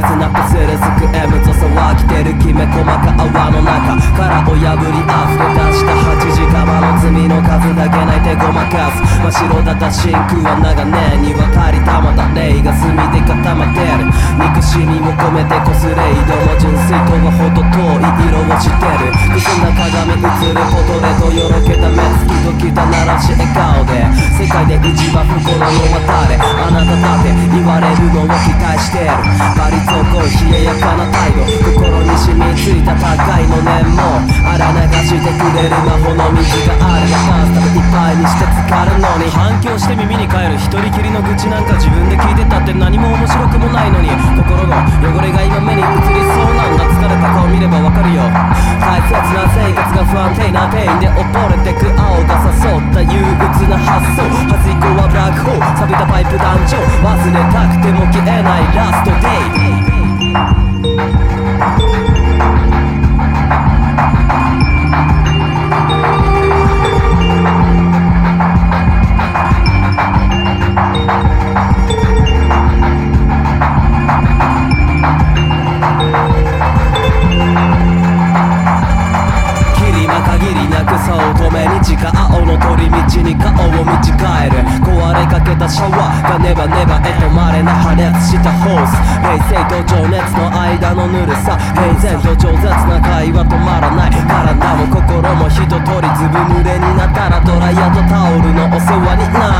スナップすくえむと騒きてるきめ細か泡の中殻を破り溢れ出した8時間の罪の数だけ泣いてごまかす真っ白だった真空は長年にわたりたまた霊が炭で固まってる憎しみも込めてこすれ色も純粋とはほど遠い色をしてる水な鏡映ることでとよろけた目つきときただって言われるのを期待してる。バリつをこう冷ややかな態度。心に染みついた高いの念も。荒流してくれる魔法の水がある。パスタいっぱいにして浸かるのに。反響して耳に帰る一人きりの愚痴なんか自分で聞いてたって何も面白くもないのに。心の汚れが今目に映りそうなんだ。疲れた顔見ればわかるよ。大切な生活が不安定なペインで溺れてく。くても消えないラストデイ。止めに地下青の通り道に顔を道変える。シャワーがネバネバへとまれな破裂したホース。平成と情熱の間のぬるさ。平然と饒舌な会話止まらない。体も心も一通りずぶ濡れになったらドライヤーとタオルのお世話になる。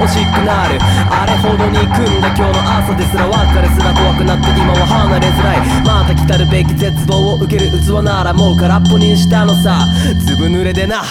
欲しくなる。あれほどに組んだ今日の朝ですら別れすら怖くなって今は離れづらい。また来たるべき絶望を受ける器ならもう空っぽにしたのさ。ずぶ濡れでな。